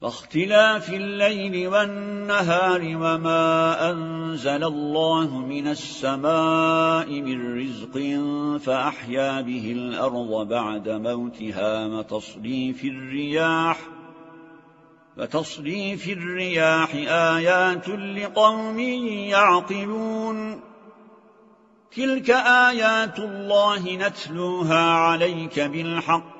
واختلاف الليل والنهار وما أنزل الله من السماء من رزق فأحيا به الأرض بعد موتها وتصريف الرياح وتصريف الرياح آيات لقوم يعقلون تلك آيات الله نتلوها عليك بالحق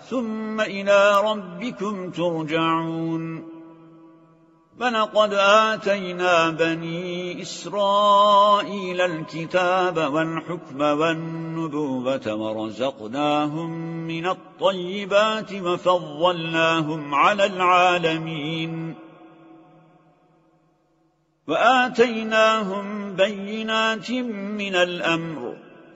ثم إلى ربكم ترجعون. فلقد آتينا بني إسرائيل الكتاب والحكم والنبوة ورزقناهم من الطيبات وفضلناهم على العالمين. وآتيناهم بينات من الأمر.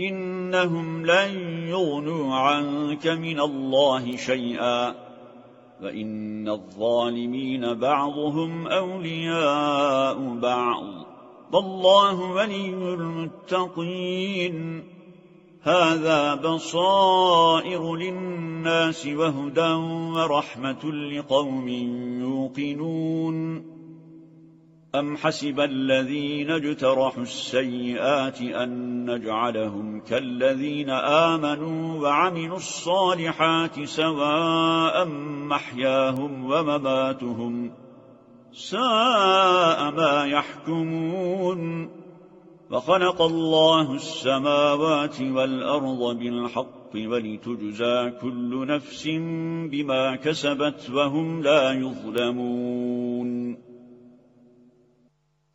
إنهم لن يغنوا عنك من الله شيئا وإن الظالمين بعضهم أولياء بعض. والله ولي المتقين. هذا بصائر للناس وهدى ورحمة لقوم يوقنون. أم حسب الذين اجترحوا السيئات أن نجعلهم كالذين آمنوا وعملوا الصالحات سواء محياهم ومماتهم ساء ما يحكمون وخلق الله السماوات والأرض بالحق ولتجزى كل نفس بما كسبت وهم لا يظلمون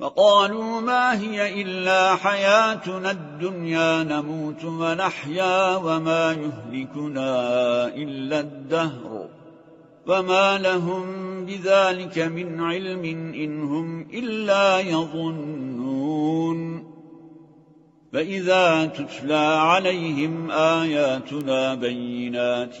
وقالوا ما هي إلا حياتنا الدنيا نموت ونحيا وما يهلكنا إلا الدهر وما لهم بذلك من علم إنهم إلا يظنون فإذا تتلى عليهم آياتنا بينات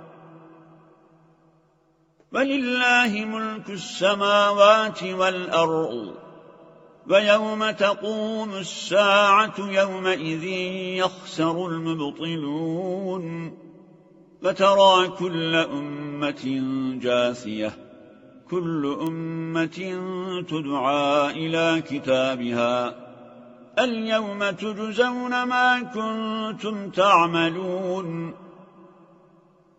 ولله ملك السماوات والأرض ويوم تقوم الساعة يومئذ يخسر المبطلون فترى كل أمة جاثية كل أمة تدعى إلى كتابها اليوم تجزون ما كنتم تعملون.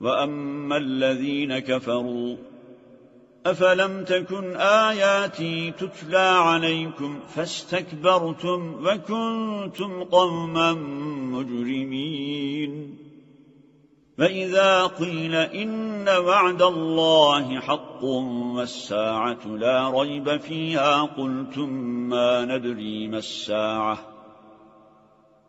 وأما الذين كفروا أفلم تكن آياتي تتلى عليكم فاستكبرتم وكنتم قوما مجرمين فإذا قيل إن وعد الله حق والساعة لا ريب فيها قلتم ما ندري ما الساعة